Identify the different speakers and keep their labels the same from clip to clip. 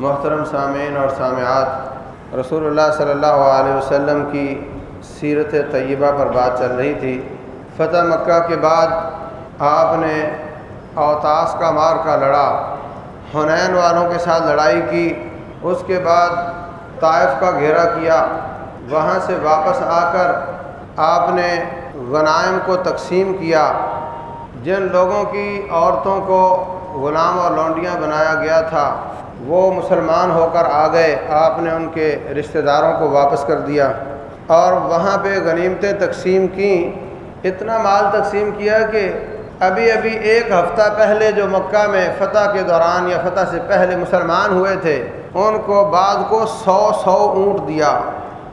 Speaker 1: محترم سامعین اور سامعات، رسول اللہ صلی اللہ علیہ وسلم کی سیرت طیبہ پر بات چل رہی تھی۔ فتح مکہ کے بعد آپ نے اوتاس کا مار کا لڑا، حنین والوں کے ساتھ لڑائی کی، اس کے بعد طائف کا گھیرا کیا۔ وہاں سے واپس آ کر آپ نے غنائم کو تقسیم کیا۔ جن لوگوں کی عورتوں کو غلام اور لونڈیاں بنایا گیا تھا۔ وہ مسلمان ہو کر آ گئے۔ آپ نے ان کے رشتہ داروں کو واپس کر دیا۔ اور وہاں پہ غنیمتیں تقسیم کیں۔ اتنا مال تقسیم کیا کہ ابھی ابھی ایک ہفتہ پہلے جو مکہ میں فتح کے دوران یا فتح سے پہلے مسلمان ہوئے تھے، ان کو بعد کو سو سو اونٹ دیا۔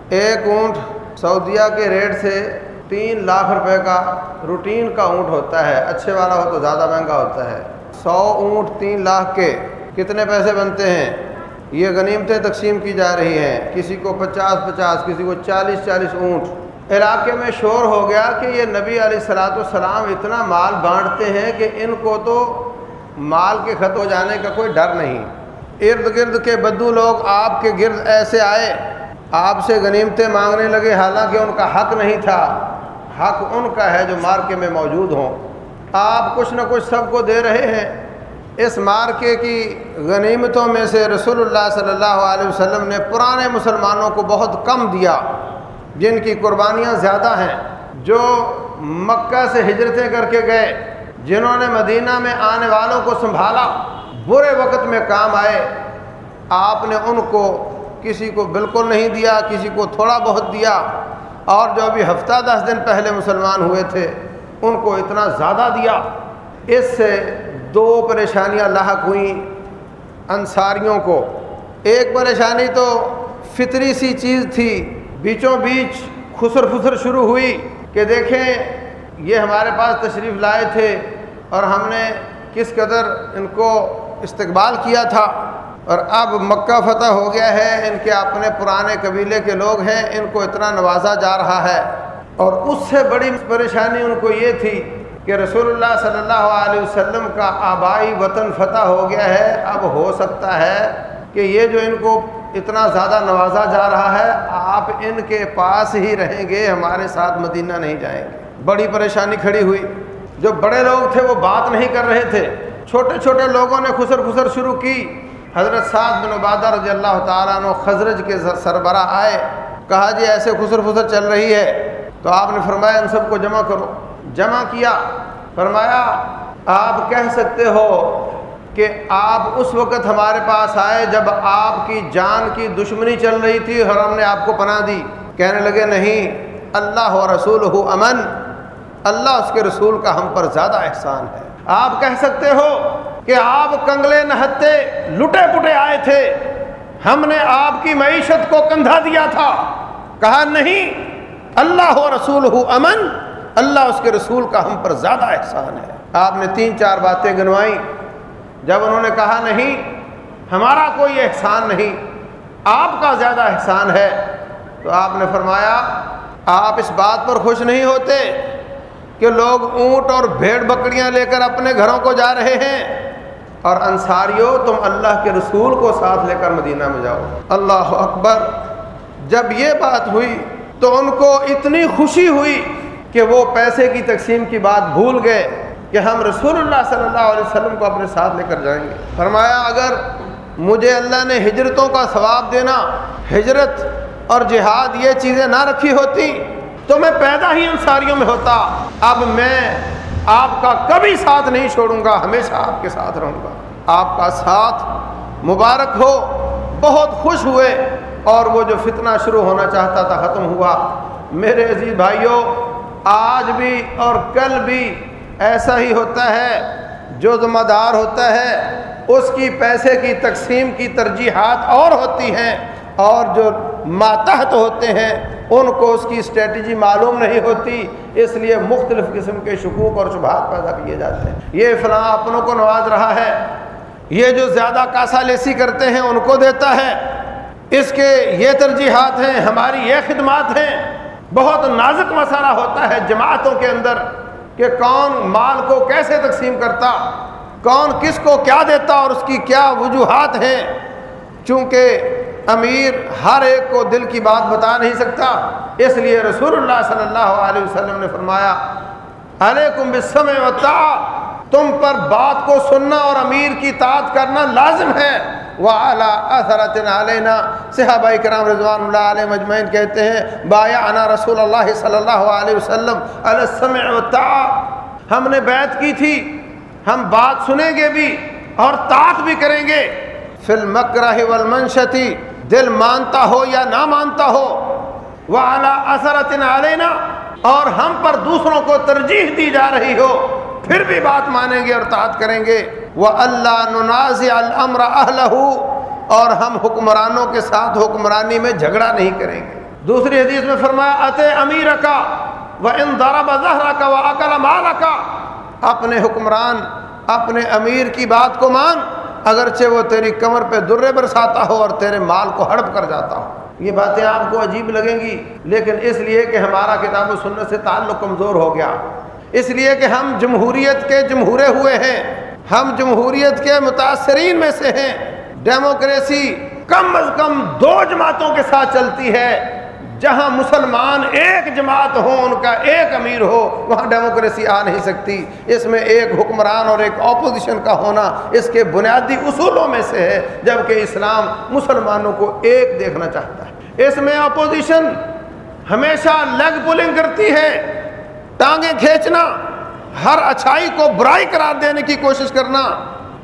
Speaker 1: ایک اونٹ سعودیہ کے ریٹ سے تین لاکھ روپے کا روٹین کا اونٹ ہوتا ہے۔ اچھے والا ہو تو زیادہ مہنگا ہوتا ہے۔ سو اونٹ تین لاکھ کے۔ کتنے پیسے بنتے ہیں؟ یہ غنیمتیں تقسیم کی جا رہی ہیں۔ کسی کو پچاس پچاس، کسی کو چالیس چالیس اونٹ۔ علاقے میں شور ہو گیا کہ یہ نبی علیہ السلاۃ والسلام اتنا مال بانٹتے ہیں کہ ان کو تو مال کے ختم ہو جانے کا کوئی ڈر نہیں۔ ارد گرد کے بدو لوگ آپ کے گرد ایسے آئے۔ آپ سے غنیمتیں مانگنے لگے، حالانکہ ان کا حق نہیں تھا۔ حق ان کا ہے جو مارکے میں موجود ہوں۔ آپ کچھ نہ کچھ سب کو دے رہے ہیں۔ اس مارکے کی غنیمتوں میں سے رسول اللہ صلی اللہ علیہ وسلم نے پرانے مسلمانوں کو بہت کم دیا، جن کی قربانیاں زیادہ ہیں، جو مکہ سے ہجرتیں کر کے گئے، جنہوں نے مدینہ میں آنے والوں کو سنبھالا، برے وقت میں کام آئے۔ آپ نے ان کو کسی کو بالکل نہیں دیا، کسی کو تھوڑا بہت دیا۔ اور جو ابھی ہفتہ دس دن پہلے مسلمان ہوئے تھے، ان کو اتنا زیادہ دیا۔ اس سے دو پریشانیاں لاحق ہوئیں انصاریوں کو۔ ایک پریشانی تو فطری سی چیز تھی، بیچوں بیچ خسر خسر شروع ہوئی کہ دیکھیں یہ ہمارے پاس تشریف لائے تھے اور ہم نے کس قدر ان کو استقبال کیا تھا۔ اور اب مکہ فتح ہو گیا ہے، ان کے اپنے پرانے قبیلے کے لوگ ہیں، ان کو اتنا نوازا جا رہا ہے۔ اور اس سے بڑی پریشانی ان کو یہ تھی کہ رسول اللہ صلی اللہ علیہ وسلم کا آبائی وطن فتح ہو گیا ہے۔ اب ہو سکتا ہے کہ یہ جو ان کو اتنا زیادہ نوازا جا رہا ہے، آپ ان کے پاس ہی رہیں گے، ہمارے ساتھ مدینہ نہیں جائیں گے۔ بڑی پریشانی کھڑی ہوئی۔ جو بڑے لوگ تھے وہ بات نہیں کر رہے تھے۔ چھوٹے چھوٹے لوگوں نے خسر خسر شروع کی۔ حضرت سعد بن عبادہ رضی اللہ تعالیٰ عنہ خزرج کے سربراہ آئے۔ کہا جی ایسے خسر خسر چل رہی ہے۔ تو آپ نے فرمایا، ان سب کو جمع کرو۔ جمع کیا، فرمایا، آپ کہہ سکتے ہو کہ آپ اس وقت ہمارے پاس آئے جب آپ کی جان کی دشمنی چل رہی تھی اور ہم نے آپ کو پناہ دی۔ کہنے لگے، نہیں، اللہ و رسول ہو امن، اللہ اس کے رسول کا ہم پر زیادہ احسان ہے۔ آپ کہہ سکتے ہو کہ آپ کنگلے نہتے لٹے پٹے آئے تھے۔ ہم نے آپ کی معیشت کو کندھا دیا تھا۔ کہا، نہیں، اللہ ہو رسول ہو امن اللہ اس کے رسول کا ہم پر زیادہ احسان ہے۔ آپ نے تین چار باتیں گنوائیں۔ جب انہوں نے کہا نہیں، ہمارا کوئی احسان نہیں، آپ کا زیادہ احسان ہے، تو آپ نے فرمایا، آپ اس بات پر خوش نہیں ہوتے کہ لوگ اونٹ اور بھیڑ بکریاں لے کر اپنے گھروں کو جا رہے ہیں۔ اور انصاریوں تم اللہ کے رسول کو ساتھ لے کر مدینہ میں جاؤ۔ اللہ اکبر، جب یہ بات ہوئی تو ان کو اتنی خوشی ہوئی کہ وہ پیسے کی تقسیم کی بات بھول گئے کہ ہم رسول اللہ صلی اللہ علیہ وسلم کو اپنے ساتھ لے کر جائیں گے۔ فرمایا، اگر مجھے اللہ نے ہجرتوں کا ثواب دینا، ہجرت اور جہاد یہ چیزیں نہ رکھی ہوتی، تو میں پیدا ہی انصاریوں میں ہوتا۔ اب میں آپ کا کبھی ساتھ نہیں چھوڑوں گا، ہمیشہ آپ کے ساتھ رہوں گا۔ آپ کا ساتھ مبارک ہو، بہت خوش ہوئے اور وہ جو فتنہ شروع ہونا چاہتا تھا، ختم ہوا۔ میرے عزیز بھائیوں آج بھی اور کل بھی ایسا ہی ہوتا ہے، جو ذمہ دار ہوتا ہے، اس کی پیسے کی تقسیم کی ترجیحات اور ہوتی ہیں اور جو ماتحت ہوتے ہیں، ان کو اس کی اسٹریٹجی معلوم نہیں ہوتی، اس لیے مختلف قسم کے شکوک اور شبہات پیدا کیے جاتے ہیں۔ یہ فلاں اپنوں کو نواز رہا ہے۔ یہ جو زیادہ کاسا لیسی کرتے ہیں، ان کو دیتا ہے۔ اس کے یہ ترجیحات ہیں، ہماری یہ خدمات ہیں۔ بہت نازک مسئلہ ہوتا ہے جماعتوں کے اندر کہ کون مال کو کیسے تقسیم کرتا، کون کس کو کیا دیتا اور اس کی کیا وجوہات ہیں۔ چونکہ امیر ہر ایک کو دل کی بات بتا نہیں سکتا، اس لیے رسول اللہ صلی اللہ علیہ وسلم نے فرمایا، علیکم بسم و تم پر بات کو سننا اور امیر کی طاعت کرنا لازم ہے۔ وہ اعلیٰ اثرت علینا صحابہ کرام رضوان اللہ علیہ مجمعین کہتے ہیں بایا انا رسول اللہ صلی اللہ علیہ وسلم علیہ و ہم نے بیعت کی تھی، ہم بات سنیں گے بھی اور طاعت بھی کریں گے۔ فل مکرہ والمنشتی دل مانتا ہو یا نہ مانتا ہو وہ اعلیٰ اثرت علینا اور ہم پر دوسروں کو ترجیح دی جا رہی ہو۔ پھر بھی بات مانیں گے اور تعت کریں گے۔ وہ اللہ نناز المر اور ہم حکمرانوں کے ساتھ حکمرانی میں جھگڑا نہیں کریں گے۔ دوسری حدیث میں فرمایا، ات امیر کا وہ ان دارا بظہرا کا وہ عقل مالا کا اپنے حکمران، اپنے امیر کی بات کو مان، اگرچہ وہ تیری کمر پہ درے برساتا ہو اور تیرے مال کو ہڑپ کر جاتا ہو۔ یہ باتیں آپ کو عجیب لگیں گی، لیکن اس لیے کہ ہمارا کتاب و سنت سے تعلق کمزور ہو گیا۔ اس لیے کہ ہم جمہوریت کے جمہورے ہوئے ہیں۔ ہم جمہوریت کے متاثرین میں سے ہیں۔ ڈیموکریسی کم از کم دو جماعتوں کے ساتھ چلتی ہے۔ جہاں مسلمان ایک جماعت ہو، ان کا ایک امیر ہو، وہاں ڈیموکریسی آ نہیں سکتی۔ اس میں ایک حکمران اور ایک اپوزیشن کا ہونا اس کے بنیادی اصولوں میں سے ہے، جبکہ اسلام مسلمانوں کو ایک دیکھنا چاہتا ہے۔ اس میں اپوزیشن ہمیشہ لیگ پولنگ کرتی ہے۔ ٹانگیں کھینچنا، ہر اچھائی کو برائی قرار دینے کی کوشش کرنا،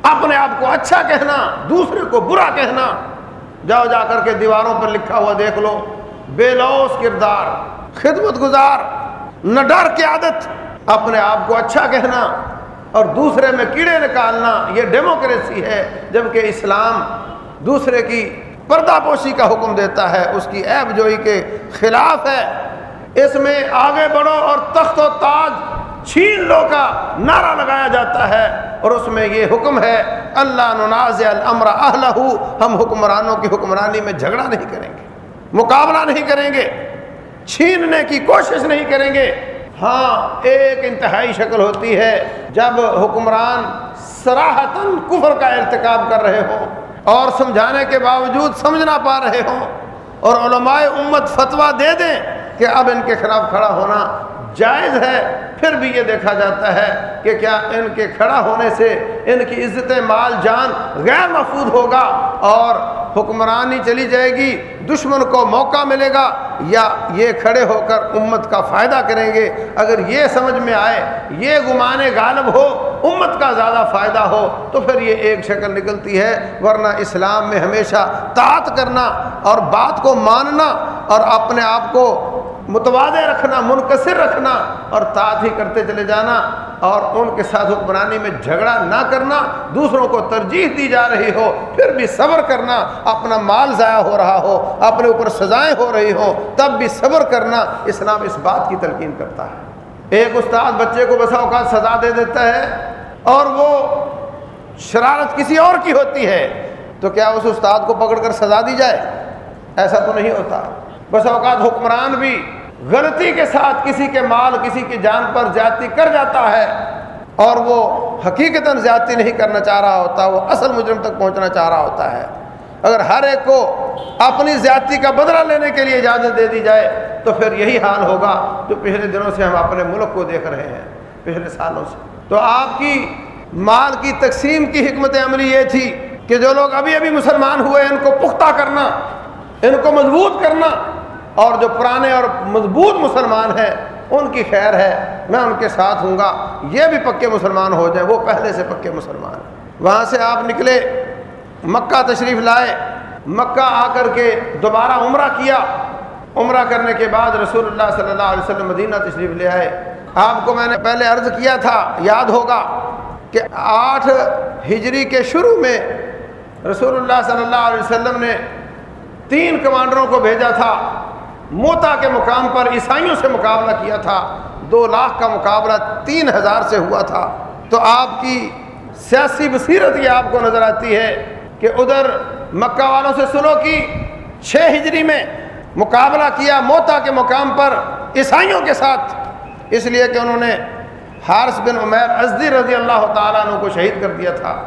Speaker 1: اپنے آپ کو اچھا کہنا، دوسرے کو برا کہنا۔ جاؤ جا کر کے دیواروں پر لکھا ہوا دیکھ لو، بے لوس کردار، خدمت گزار، نہ ڈر کی عادت، اپنے آپ کو اچھا کہنا۔ اور دوسرے میں کیڑے نکالنا، یہ ڈیموکریسی ہے، جبکہ اسلام دوسرے کی پردہ پوشی کا حکم دیتا ہے، اس کی عیب جوئی کے خلاف ہے۔ اس میں آگے بڑھو اور تخت و تاج چھین لو کا نعرہ لگایا جاتا ہے اور اس میں یہ حکم ہے، اللہ نناز الامر اہلہ، ہم حکمرانوں کی حکمرانی میں جھگڑا نہیں کریں گے، مقابلہ نہیں کریں گے، چھیننے کی کوشش نہیں کریں گے۔ ہاں ایک انتہائی شکل ہوتی ہے جب حکمران سراہتاً کفر کا ارتکاب کر رہے ہوں اور سمجھانے کے باوجود سمجھ نہ پا رہے ہوں اور علماء امت فتویٰ دے دیں کہ اب ان کے خلاف کھڑا ہونا جائز ہے، پھر بھی یہ دیکھا جاتا ہے کہ کیا ان کے کھڑا ہونے سے ان کی عزت مال جان غیر محفوظ ہوگا اور حکمرانی چلی جائے گی، دشمن کو موقع ملے گا یا یہ کھڑے ہو کر امت کا فائدہ کریں گے۔ اگر یہ سمجھ میں آئے، یہ گمان غالب ہو، امت کا زیادہ فائدہ ہو، تو پھر یہ ایک شکل نکلتی ہے۔ ورنہ اسلام میں ہمیشہ طاعت کرنا اور بات کو ماننا اور اپنے آپ کو متوازے رکھنا منقصر رکھنا اور تاج ہی کرتے چلے جانا اور ان کے ساتھ حکمرانی میں جھگڑا نہ کرنا، دوسروں کو ترجیح دی جا رہی ہو، پھر بھی صبر کرنا، اپنا مال ضائع ہو رہا ہو، اپنے اوپر سزائیں ہو رہی ہوں، تب بھی صبر کرنا اسلام اس بات کی تلقین کرتا ہے۔ ایک استاد بچے کو بسا اوقات سزا دے دیتا ہے اور وہ شرارت کسی اور کی ہوتی ہے، تو کیا اس استاد کو پکڑ کر سزا دی جائے؟ ایسا تو نہیں ہوتا۔ بس اوقات حکمران بھی غلطی کے ساتھ کسی کے مال، کسی کی جان پر زیادتی کر جاتا ہے اور وہ حقیقتاً زیادتی نہیں کرنا چاہ رہا ہوتا، وہ اصل مجرم تک پہنچنا چاہ رہا ہوتا ہے۔ اگر ہر ایک کو اپنی زیادتی کا بدلہ لینے کے لیے اجازت دے دی جائے، تو پھر یہی حال ہوگا جو پچھلے دنوں سے ہم اپنے ملک کو دیکھ رہے ہیں پچھلے سالوں سے۔ تو آپ کی مال کی تقسیم کی حکمت عملی یہ تھی کہ جو لوگ ابھی ابھی مسلمان ہوئے، ان کو پختہ کرنا، ان کو مضبوط کرنا اور جو پرانے اور مضبوط مسلمان ہیں، ان کی خیر ہے، میں ان کے ساتھ ہوں گا۔ یہ بھی پکے مسلمان ہو جائیں، وہ پہلے سے پکے مسلمان وہاں سے آپ نکلے، مکہ تشریف لائے، مکہ آ کر کے دوبارہ عمرہ کیا۔ عمرہ کرنے کے بعد رسول اللہ صلی اللہ علیہ وسلم مدینہ تشریف لے آئے۔ آپ کو میں نے پہلے عرض کیا تھا، یاد ہوگا کہ آٹھ ہجری کے شروع میں رسول اللہ صلی اللہ علیہ وسلم نے تین کمانڈروں کو بھیجا تھا۔ موتا کے مقام پر، عیسائیوں سے مقابلہ کیا تھا۔ دو لاکھ کا مقابلہ تین ہزار سے ہوا تھا۔ تو آپ کی سیاسی بصیرت یہ آپ کو نظر آتی ہے کہ ادھر مکہ والوں سے سلو کی، چھ ہجری میں مقابلہ کیا موتا کے مقام پر عیسائیوں کے ساتھ۔ اس لیے کہ انہوں نے حارث بن عمیر ازدی رضی اللہ تعالیٰ عنہ کو شہید کر دیا تھا۔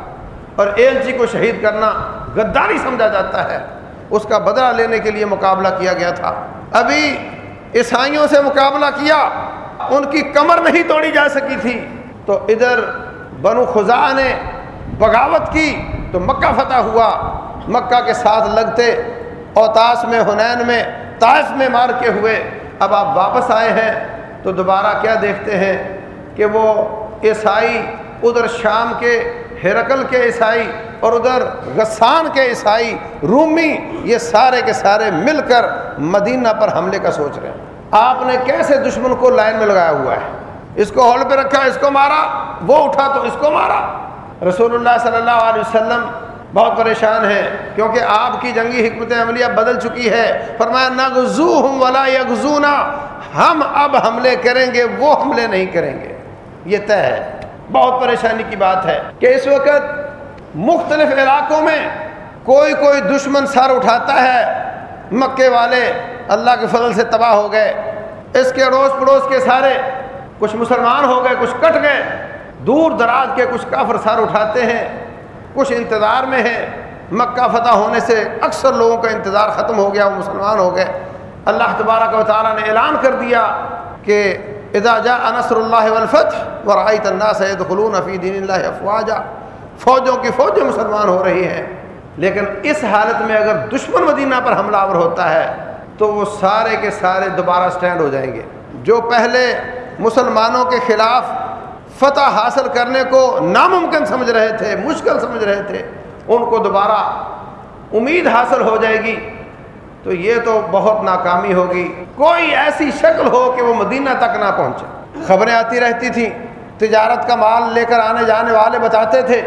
Speaker 1: اور ایلچی جی کو شہید کرنا غداری سمجھا جاتا ہے۔ اس کا بدلہ لینے کے لیے مقابلہ کیا گیا تھا۔ ابھی عیسائیوں سے مقابلہ کیا، ان کی کمر نہیں توڑی جا سکی تھی۔ تو ادھر بنو خزا نے بغاوت کی، تو مکہ فتح ہوا۔ مکہ کے ساتھ لگتے اوتاس میں ہنین میں، طائف میں مار کے ہوئے۔ اب آپ واپس آئے ہیں تو دوبارہ کیا دیکھتے ہیں کہ وہ عیسائی ادھر شام کے ہرکل کے عیسائی اور ادھر غسان کے عیسائی، رومی، یہ سارے کے سارے مل کر مدینہ پر حملے کا سوچ رہے ہیں۔ آپ نے کیسے دشمن کو لائن میں لگایا ہوا ہے؟ اس کو ہال پہ رکھا، اس کو مارا، وہ اٹھا تو اس کو مارا۔ رسول اللہ صلی اللہ علیہ وسلم بہت پریشان ہے کیونکہ آپ کی جنگی حکمت عملیہ بدل چکی ہے۔ فرمایا، نغزوہم ولا یغزونا، ہم اب حملے کریں گے، وہ حملے نہیں کریں گے۔ یہ طے ہے۔ بہت پریشانی کی بات ہے کہ اس وقت مختلف علاقوں میں کوئی کوئی دشمن سر اٹھاتا ہے، مکے والے اللہ کے فضل سے تباہ ہو گئے، اس کے اڑوس پڑوس کے سارے کچھ مسلمان ہو گئے، کچھ کٹ گئے، دور دراز کے کچھ کافر سر اٹھاتے ہیں، کچھ انتظار میں ہیں۔ مکہ فتح ہونے سے اکثر لوگوں کا انتظار ختم ہو گیا، وہ مسلمان ہو گئے۔ اللہ تبارک و تعالیٰ نے اعلان کر دیا کہ اذا جاء نصر اللہ والفتح ورائیت الناس يدخلون فی دین اللہ افواجا۔ فوجوں کی فوجیں مسلمان ہو رہی ہیں۔ لیکن اس حالت میں اگر دشمن مدینہ پر حملہ آور ہوتا ہے، تو وہ سارے کے سارے دوبارہ سٹینڈ ہو جائیں گے۔ جو پہلے مسلمانوں کے خلاف فتح حاصل کرنے کو ناممکن سمجھ رہے تھے، مشکل سمجھ رہے تھے، ان کو دوبارہ امید حاصل ہو جائے گی، تو یہ تو بہت ناکامی ہوگی۔ کوئی ایسی شکل ہو کہ وہ مدینہ تک نہ پہنچے۔ خبریں آتی رہتی تھیں، تجارت کا مال لے کر آنے جانے والے بتاتے تھے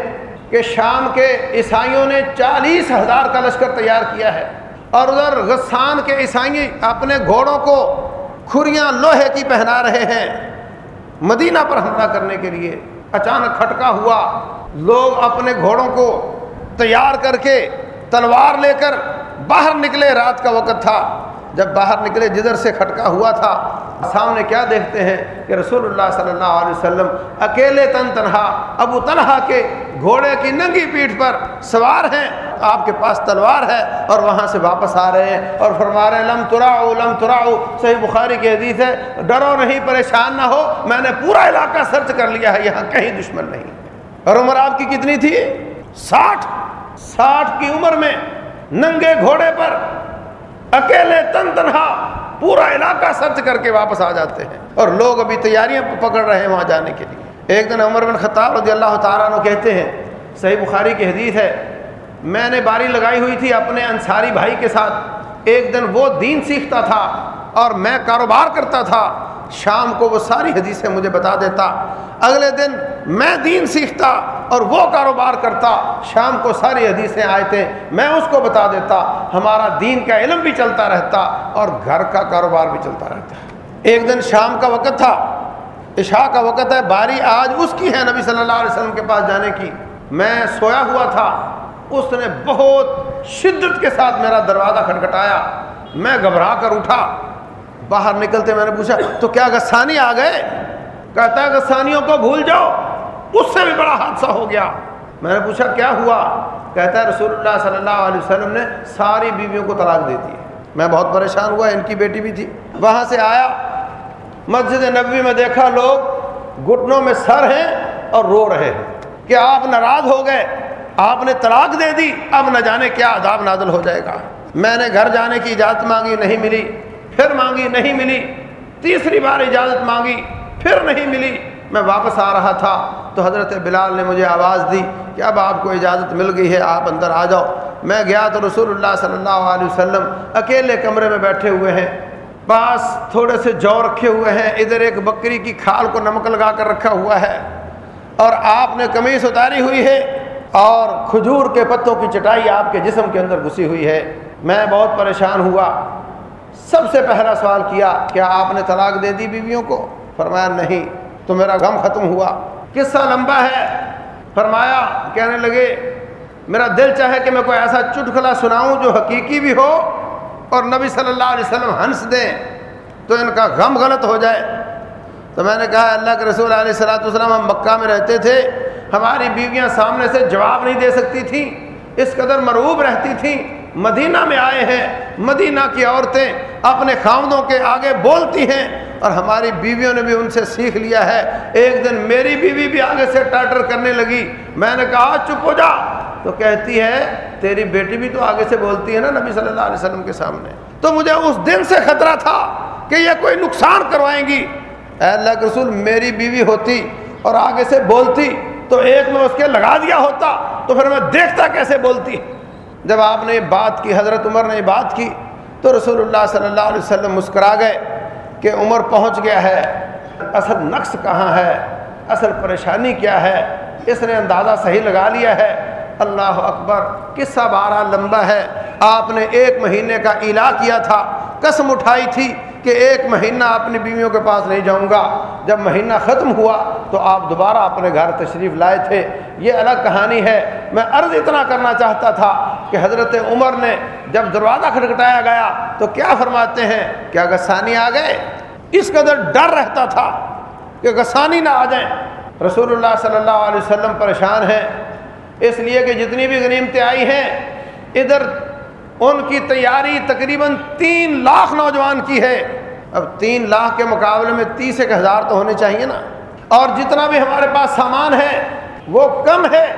Speaker 1: کہ شام کے عیسائیوں نے چالیس ہزار کا لشکر تیار کیا ہے اور ادھر غسان کے عیسائی اپنے گھوڑوں کو کھریاں لوہے کی پہنا رہے ہیں۔ مدینہ پر حملہ کرنے کے لیے اچانک کھٹکا ہوا۔ لوگ اپنے گھوڑوں کو تیار کر کے تلوار لے کر باہر نکلے۔ رات کا وقت تھا۔ جب باہر نکلے، جدھر سے کھٹکا ہوا تھا، سامنے کیا دیکھتے ہیں کہ رسول اللہ صلی اللہ علیہ وسلم اکیلے تن تنہا، ابو طلحہ کے گھوڑے کی ننگی پیٹھ پر سوار ہیں۔ آپ کے پاس تلوار ہے اور وہاں سے واپس آ رہے ہیں اور فرما رہے ہیں، لم تراؤ لم تراؤ۔ صحیح بخاری کی حدیث ہے، ڈرو نہیں، پریشان نہ ہو، میں نے پورا علاقہ سرچ کر لیا ہے، یہاں کہیں دشمن نہیں۔ اور عمر آپ کی کتنی تھی؟ ساٹھ۔ ساٹھ کی عمر میں ننگے گھوڑے پر اکیلے تن تنہا پورا علاقہ سرچ کر کے واپس آ جاتے ہیں۔ اور لوگ ابھی تیاریاں پکڑ رہے ہیں وہاں جانے کے لیے۔ ایک دن عمر بن خطاب رضی اللہ تعالیٰ عنہ کہتے ہیں، صحیح بخاری کی حدیث ہے، میں نے باری لگائی ہوئی تھی اپنے انصاری بھائی کے ساتھ۔ ایک دن وہ دین سیکھتا تھا اور میں کاروبار کرتا تھا۔ شام کو وہ ساری حدیثیں مجھے بتا دیتا، اگلے دن میں دین سیکھتا اور وہ کاروبار کرتا، شام کو ساری حدیثیں آئے تھے میں اس کو بتا دیتا، ہمارا دین کا علم بھی چلتا رہتا اور گھر کا کاروبار بھی چلتا رہتا۔ ایک دن شام کا وقت تھا، عشاء کا وقت ہے، باری آج اس کی ہے نبی صلی اللہ علیہ وسلم کے پاس جانے کی۔ میں سویا ہوا تھا، اس نے بہت شدت کے ساتھ میرا دروازہ کھٹکھٹایا۔ میں گھبرا کر اٹھا۔ باہر نکلتے میں نے پوچھا، تو کیا گسانی آ گئے؟ کہتا ہے گسانیوں کو بھول جاؤ، اس سے بھی بڑا حادثہ ہو گیا۔ میں نے پوچھا، کیا ہوا؟ کہتا ہے، رسول اللہ صلی اللہ علیہ وسلم نے ساری بیویوں کو طلاق دے دی۔ میں بہت پریشان ہوا، ان کی بیٹی بھی تھی۔ وہاں سے آیا، مسجد نبوی میں دیکھا، لوگ گھٹنوں میں سر ہیں اور رو رہے ہیں۔ کہ آپ ناراض ہو گئے، آپ نے طلاق دے دی، اب نہ جانے کیا عذاب نازل ہو جائے گا۔ میں نے گھر جانے کی اجازت مانگی، نہیں ملی۔ پھر مانگی، نہیں ملی۔ تیسری بار اجازت مانگی، پھر نہیں ملی۔ میں واپس آ رہا تھا۔ تو حضرت بلال نے مجھے آواز دی کہ اب آپ کو اجازت مل گئی ہے، آپ اندر آ جاؤ۔ میں گیا تو رسول اللہ صلی اللہ علیہ وسلم اکیلے کمرے میں بیٹھے ہوئے ہیں۔ پاس تھوڑے سے جو رکھے ہوئے ہیں۔ ادھر ایک بکری کی کھال کو نمک لگا کر رکھا ہوا ہے۔ اور آپ نے کمیز اتاری ہوئی ہے۔ اور کھجور کے پتوں کی چٹائی آپ کے جسم کے اندر گھسی ہوئی ہے۔ میں بہت پریشان ہوا۔ سب سے پہلا سوال کیا کیا آپ نے طلاق دے دی بیویوں کو؟ فرمایا نہیں، تو میرا غم ختم ہوا۔ قصہ لمبا ہے۔ فرمایا، کہنے لگے، میرا دل چاہے کہ میں کوئی ایسا چٹکلا سناؤں جو حقیقی بھی ہو اور نبی صلی اللہ علیہ وسلم ہنس دیں، تو ان کا غم غلط ہو جائے۔ تو میں نے کہا، اللہ کے رسول علیہ السلاۃ والسلام، ہم مکہ میں رہتے تھے، ہماری بیویاں سامنے سے جواب نہیں دے سکتی تھیں، اس قدر مروب رہتی تھیں۔ مدینہ میں آئے ہیں، مدینہ کی عورتیں اپنے خامدوں کے آگے بولتی ہیں اور ہماری بیویوں نے بھی ان سے سیکھ لیا ہے۔ ایک دن میری بیوی بھی آگے سے ٹاٹر کرنے لگی۔ میں نے کہا چپ ہو جا۔ تو کہتی ہے، تیری بیٹی بھی تو آگے سے بولتی ہے نا نبی صلی اللہ علیہ وسلم کے سامنے۔ تو مجھے اس دن سے خطرہ تھا کہ یہ کوئی نقصان کروائیں گی۔ اے اللہ کے رسول، میری بیوی ہوتی اور آگے سے بولتی تو ایک میں اس کے لگا دیا ہوتا تو پھر میں دیکھتا کیسے بولتی۔ جب آپ نے بات کی، حضرت عمر نے بات کی، تو رسول اللہ صلی اللہ علیہ وسلم مسکرا گئے کہ عمر پہنچ گیا ہے، اصل نقص کہاں ہے، اصل پریشانی کیا ہے، اس نے اندازہ صحیح لگا لیا ہے۔ اللہ اکبر، قصہ بارہ لمبا ہے۔ آپ نے ایک مہینے کا الا کیا تھا، قسم اٹھائی تھی۔ کہ ایک مہینہ اپنی بیویوں کے پاس نہیں جاؤں گا۔ جب مہینہ ختم ہوا تو آپ دوبارہ اپنے گھر تشریف لائے تھے۔ یہ الگ کہانی ہے۔ میں عرض اتنا کرنا چاہتا تھا کہ حضرت عمر نے جب دروازہ کھٹکھٹایا گیا تو کیا فرماتے ہیں کیا گسانی آ گئے، اس قدر ڈر رہتا تھا کہ گسانی نہ آ جائیں۔ رسول اللہ صلی اللہ علیہ وسلم پریشان ہیں۔ اس لیے کہ جتنی بھی غنیمتیں آئی ہیں، ادھر ان کی تیاری تقریباً تین لاکھ نوجوان کی ہے۔ اب تین لاکھ کے مقابلے میں تیس ایک ہزار تو ہونے چاہیے نا۔ اور جتنا بھی ہمارے پاس سامان ہے، وہ کم ہے۔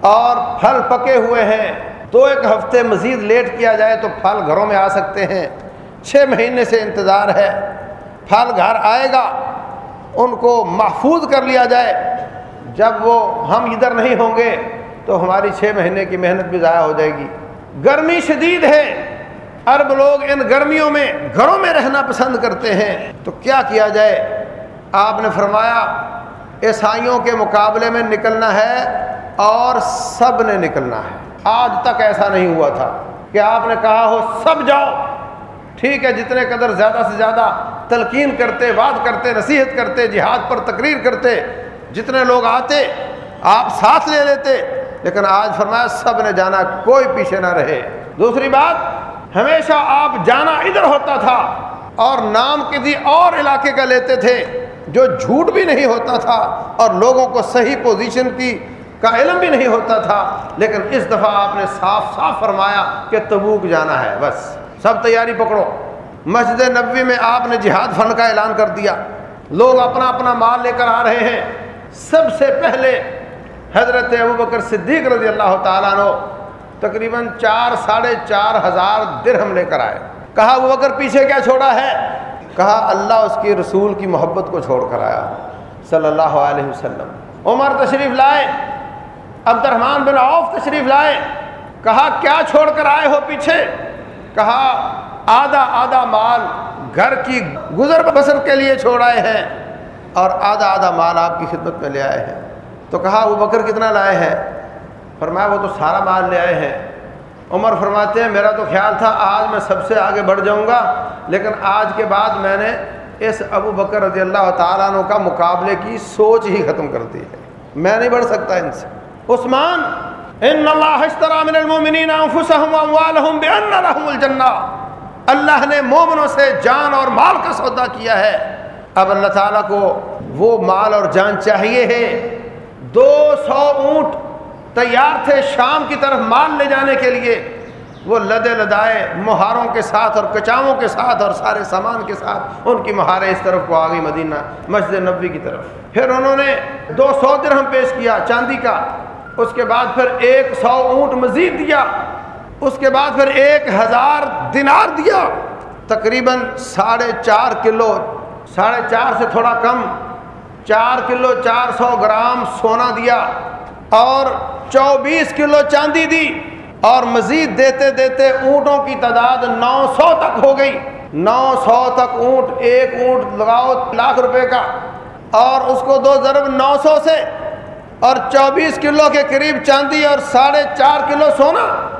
Speaker 1: اور پھل پکے ہوئے ہیں۔ دو ایک ہفتے مزید لیٹ کیا جائے تو پھل گھروں میں آ سکتے ہیں۔ چھ مہینے سے انتظار ہے۔ پھل گھر آئے گا۔ ان کو محفوظ کر لیا جائے۔ جب وہ ہم ادھر نہیں ہوں گے تو ہماری چھ مہینے کی محنت بھی ضائع ہو جائے گی۔ گرمی شدید ہے۔ عرب لوگ ان گرمیوں میں گھروں میں رہنا پسند کرتے ہیں۔ تو کیا کیا جائے؟ آپ نے فرمایا، عیسائیوں کے مقابلے میں نکلنا ہے اور سب نے نکلنا ہے۔ آج تک ایسا نہیں ہوا تھا کہ آپ نے کہا ہو، سب جاؤ۔ ٹھیک ہے، جتنے قدر زیادہ سے زیادہ تلقین کرتے بات کرتے، نصیحت کرتے، جہاد پر تقریر کرتے، جتنے لوگ آتے، آپ ساتھ لے لیتے لیکن آج فرمایا سب نے جانا کوئی پیچھے نہ رہے۔ دوسری بات، ہمیشہ آپ جانا ادھر ہوتا تھا اور نام کسی اور علاقے کا لیتے تھے جو جھوٹ بھی نہیں ہوتا تھا اور لوگوں کو صحیح پوزیشن کی کا علم بھی نہیں ہوتا تھا۔ لیکن اس دفعہ آپ نے صاف صاف فرمایا کہ تبوک جانا ہے، بس۔ سب تیاری پکڑو۔ مسجد نبوی میں آپ نے جہاد فن کا اعلان کر دیا۔ لوگ اپنا اپنا مال لے کر آ رہے ہیں۔ سب سے پہلے حضرت ابو بکر صدیق رضی اللہ تعالیٰ عنہ تقریباً چار، ساڑھے چار ہزار درہم لے کر آئے۔ کہا، ابو بکر، پیچھے کیا چھوڑا ہے؟ کہا، اللہ اس کی رسول کی محبت کو چھوڑ کر آیا۔ صلی اللہ علیہ وسلم۔ عمر تشریف لائے عبد الرحمٰن بن عوف تشریف لائے۔ کہا، کیا چھوڑ کر آئے ہو پیچھے؟ کہا، آدھا آدھا مال گھر کی گزر بسر کے لیے چھوڑ آئے ہیں اور آدھا آدھا مال آپ کی خدمت میں لے آئے ہیں۔ تو کہا وہ بکر کتنا لائے ہیں؟ فرمایا وہ تو سارا مال لے آئے ہیں۔ عمر فرماتے ہیں، میرا تو خیال تھا آج میں سب سے آگے بڑھ جاؤں گا، لیکن آج کے بعد میں نے اس ابو بکر رضی اللہ تعالیٰ عنہ کا مقابلے کی سوچ ہی ختم کر دی ہے۔ میں نہیں بڑھ سکتا ان سے۔ عثمان، ان اللہ من المؤمنین انفسهم واموالهم بان لهم الجنہ اللہ نے مومنوں سے جان اور مال کا سودا کیا ہے۔ اب اللہ تعالیٰ کو وہ مال اور جان چاہیے ہے دو سو اونٹ تیار تھے شام کی طرف مال لے جانے کے لیے۔ وہ لدے لدائے مہاروں کے ساتھ اور کچاؤں کے ساتھ اور سارے سامان کے ساتھ ان کی مہاریں اس طرف کو آ گئی مدینہ، مسجد نبوی کی طرف۔ پھر انہوں نے دو سو درہم پیش کیا چاندی کا۔ اس کے بعد پھر ایک سو اونٹ مزید دیا۔ اس کے بعد پھر ایک ہزار دینار دیا۔ تقریباً ساڑھے چار کلو، ساڑھے چار سے تھوڑا کم۔ چار کلو چار سو گرام سونا دیا اور چوبیس کلو چاندی دی اور مزید دیتے دیتے اونٹوں کی تعداد نو سو تک ہو گئی۔ نو سو تک اونٹ، ایک اونٹ لگاؤ لاکھ روپے کا۔ اور اس کو دو ضرب نو سو سے۔ اور چوبیس کلو کے قریب چاندی اور ساڑھے چار کلو سونا۔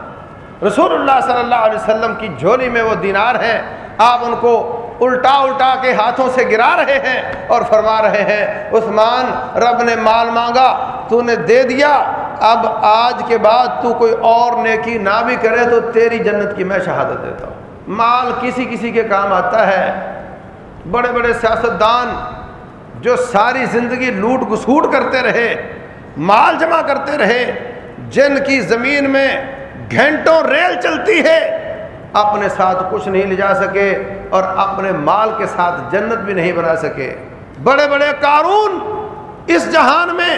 Speaker 1: رسول اللہ صلی اللہ علیہ وسلم کی جھولی میں وہ دینار ہیں۔ آپ ان کو الٹا الٹا کے ہاتھوں سے گرا رہے ہیں اور فرما رہے ہیں، عثمان، رب نے مال مانگا، تو نے دے دیا۔ اب آج کے بعد تو کوئی اور نیکی نہ بھی کرے تو تیری جنت کی میں شہادت دیتا ہوں۔ مال کسی کسی کے کام آتا ہے۔ بڑے بڑے سیاستدان جو ساری زندگی لوٹ گسوٹ کرتے رہے، مال جمع کرتے رہے، جن کی زمین میں گھنٹوں ریل چلتی ہے۔ اپنے ساتھ کچھ نہیں لے جا سکے اور اپنے مال کے ساتھ جنت بھی نہیں بنا سکے۔ بڑے بڑے قارون اس جہان میں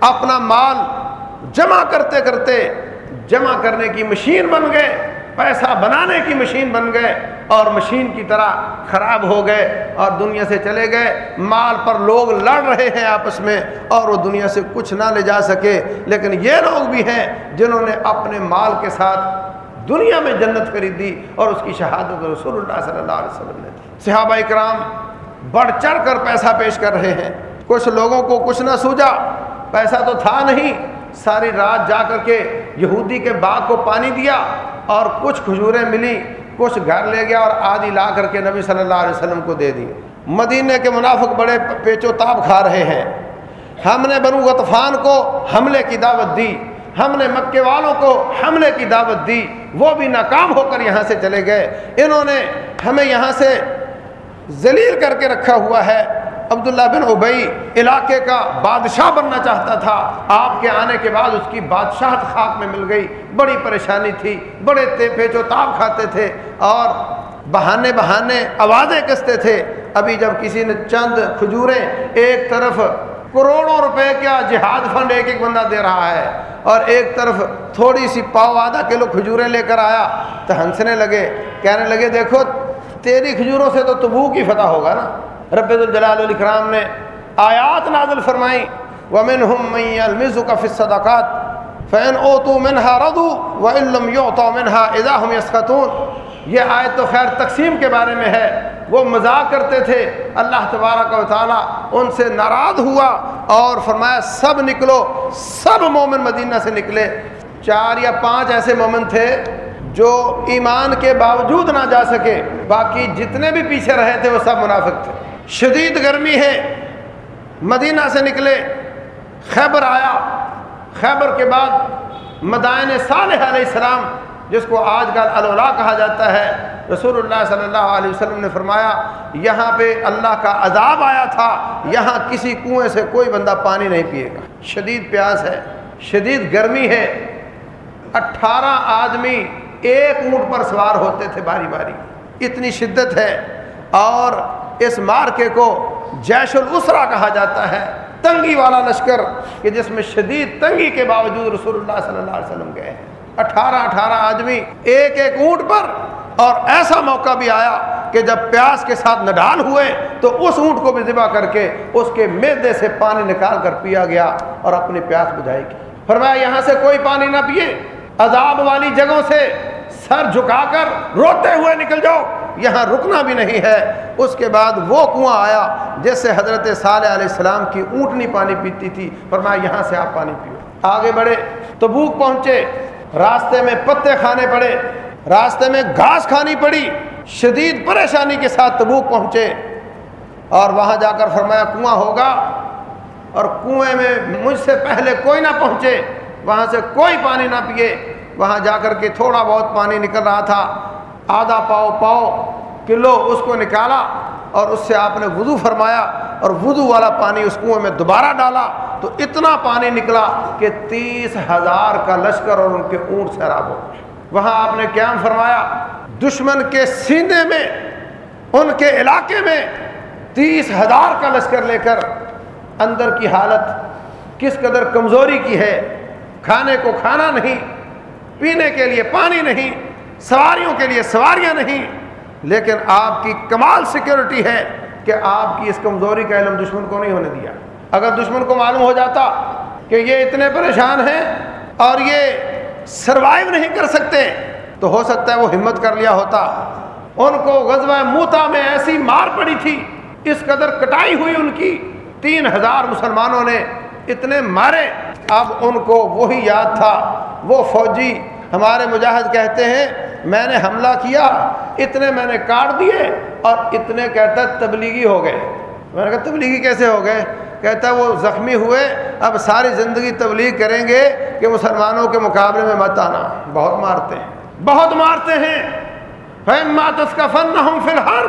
Speaker 1: اپنا مال جمع کرتے کرتے جمع کرنے کی مشین بن گئے۔ پیسہ بنانے کی مشین بن گئے اور مشین کی طرح خراب ہو گئے اور دنیا سے چلے گئے۔ مال پر لوگ لڑ رہے ہیں آپس میں اور وہ دنیا سے کچھ نہ لے جا سکے۔ لیکن یہ لوگ بھی ہیں جنہوں نے اپنے مال کے ساتھ دنیا میں جنت خریدی اور اس کی شہادت رسول اللہ صلی اللہ علیہ وسلم نے صحابہ اکرام بڑھ چڑھ کر پیسہ پیش کر رہے ہیں۔ کچھ لوگوں کو کچھ نہ سوجا۔ پیسہ تو تھا نہیں۔ ساری رات جا کر کے یہودی کے باغ کو پانی دیا اور کچھ کھجوریں ملی، کچھ گھر لے گیا اور آدھی لا کر کے نبی صلی اللہ علیہ وسلم کو دے دی۔ مدینے کے منافق بڑے پیچو تاب کھا رہے ہیں۔ ہم نے بنو غطفان کو حملے کی دعوت دی، ہم نے مکے والوں کو حملے کی دعوت دی، وہ بھی ناکام ہو کر یہاں سے چلے گئے۔ انہوں نے ہمیں یہاں سے ذلیل کر کے رکھا ہوا ہے۔ عبداللہ بن ابئی علاقے کا بادشاہ بننا چاہتا تھا۔ آپ کے آنے کے بعد اس کی بادشاہت خاک میں مل گئی۔ بڑی پریشانی تھی۔ بڑے پیچو تاب کھاتے تھے اور بہانے بہانے آوازیں کستے تھے۔ ابھی جب کسی نے چند کھجوریں ایک طرف کروڑوں روپے کا جہاد فنڈ ایک ایک بندہ دے رہا ہے اور ایک طرف تھوڑی سی پاؤ آدھا کلو کھجوریں لے کر آیا تو ہنسنے لگے، کہنے لگے، دیکھو تیری کھجوروں سے تو تبو کی فتح ہوگا نا۔ رب الجلال الاکرام نے آیات نازل فرمائی ومنهم من يلمزك في الصدقات، فإن أوتوا منها رضوا، وإن لم يعطوا منها إذا هم يسخطون۔ یہ آیت تو خیر تقسیم کے بارے میں ہے۔ وہ مذاق کرتے تھے۔ اللہ تبارک و تعالیٰ ان سے ناراض ہوا اور فرمایا، سب نکلو، سب مومن مدینہ سے نکلے۔ چار یا پانچ ایسے مومن تھے جو ایمان کے باوجود نہ جا سکے۔ باقی جتنے بھی پیچھے رہے تھے، وہ سب منافق تھے۔ شدید گرمی ہے۔ مدینہ سے نکلے، خیبر آیا۔ خیبر کے بعد مدائن صالح علیہ السلام، جس کو آج کل الولا کہا جاتا ہے، رسول اللہ صلی اللہ علیہ وسلم نے فرمایا، یہاں پہ اللہ کا عذاب آیا تھا، یہاں کسی کنویں سے کوئی بندہ پانی نہیں پیے گا۔ شدید پیاس ہے، شدید گرمی ہے۔ اٹھارہ آدمی ایک اونٹ پر سوار ہوتے تھے باری باری۔ اتنی شدت ہے۔ اور اس مارکے کو جیش الاسرا کہا جاتا ہے، تنگی والا لشکر کہ جس میں شدید تنگی کے باوجود رسول اللہ صلی اللہ علیہ وسلم گئے۔ ہیں اٹھارہ اٹھارہ آدمی ایک ایک اونٹ پر، اور ایسا موقع بھی آیا کہ جب پیاس کے ساتھ نڈال ہوئے تو اس اونٹ کو بھی ذبح کر کے اس کے میدے سے پانی نکال کر پیا گیا اور اپنی پیاس بجھائی کی فرمایا، یہاں سے کوئی پانی نہ پیے عذاب والی جگہوں سے سر جھکا کر روتے ہوئے نکل جاؤ۔ یہاں رکنا بھی نہیں ہے۔ اس کے بعد وہ کنواں آیا جیسے حضرت صالح علیہ السلام کی اونٹنی پانی پیتی تھی۔ فرمایا، یہاں سے آپ پانی پیو۔ آگے بڑھے۔ تبوک پہنچے۔ راستے میں پتے کھانے پڑے۔ راستے میں گھاس کھانی پڑی۔ شدید پریشانی کے ساتھ تبوک پہنچے۔ اور وہاں جا کر فرمایا، کنواں ہوگا۔ اور کنویں میں مجھ سے پہلے کوئی نہ پہنچے۔ وہاں سے کوئی پانی نہ پیے۔ وہاں جا کر کے تھوڑا بہت پانی نکل رہا تھا۔ آدھا پاؤ پاؤ کلو اس کو نکالا اور اس سے آپ نے وضو فرمایا اور وضو والا پانی اس کنویں میں دوبارہ ڈالا تو اتنا پانی نکلا کہ تیس ہزار کا لشکر اور ان کے اونٹ سیراب ہو وہاں آپ نے قیام فرمایا، دشمن کے سینے میں، ان کے علاقے میں تیس ہزار کا لشکر لے کر اندر کی حالت کس قدر کمزوری کی ہے۔ کھانے کو کھانا نہیں، پینے کے لیے پانی نہیں سواریوں کے لیے سواریاں نہیں، لیکن آپ کی کمال سیکیورٹی ہے کہ آپ کی اس کمزوری کا علم دشمن کو نہیں ہونے دیا۔ اگر دشمن کو معلوم ہو جاتا کہ یہ اتنے پریشان ہیں اور یہ سروائیو نہیں کر سکتے، تو ہو سکتا ہے وہ ہمت کر لیا ہوتا۔ ان کو غزوہ موتا میں ایسی مار پڑی تھی، اس قدر کٹائی ہوئی ان کی۔ تین ہزار مسلمانوں نے اتنے مارے۔ اب ان کو وہی یاد تھا، وہ فوجی ہمارے مجاہد کہتے ہیں، میں نے حملہ کیا، اتنے میں نے کاٹ دیے اور اتنے کہتا ہے تبلیغی ہو گئے۔ میں نے کہا، تبلیغی کیسے ہو گئے؟ کہتا ہے وہ زخمی ہوئے، اب ساری زندگی تبلیغ کریں گے کہ مسلمانوں کے مقابلے میں مت آنا۔ بہت مارتے ہیں۔ بہت مارتے ہیں۔ کا فن ہوں فی الحال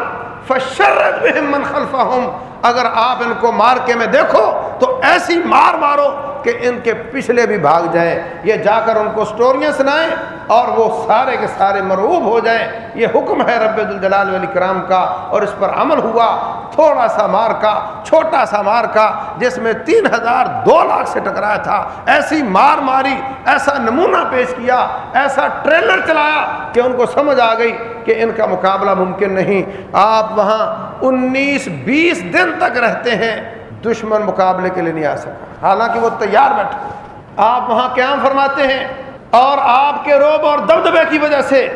Speaker 1: فشرت من خلفہم اگر آپ ان کو مار کے میں دیکھو تو ایسی مار مارو کہ ان کے پچھلے بھی بھاگ جائیں، یہ جا کر ان کو سٹوریاں سنائیں اور وہ سارے کے سارے مرعوب ہو جائیں۔ یہ حکم ہے رب الجلال علی کرام کا اور اس پر عمل ہوا۔ تھوڑا سا مار کا، چھوٹا سا مار کا، جس میں تین ہزار دو لاکھ سے ٹکرایا تھا۔ ایسی مار ماری، ایسا نمونہ پیش کیا، ایسا ٹریلر چلایا کہ ان کو سمجھ آ گئی کہ ان کا مقابلہ ممکن نہیں۔ آپ وہاں انیس بیس دن تک رہتے ہیں۔ دشمن مقابلے کے لیے نہیں آ سکا۔ حالانکہ وہ تیار بیٹھے۔ آپ وہاں قیام فرماتے ہیں اور آپ کے روب اور دبدبے کی وجہ سے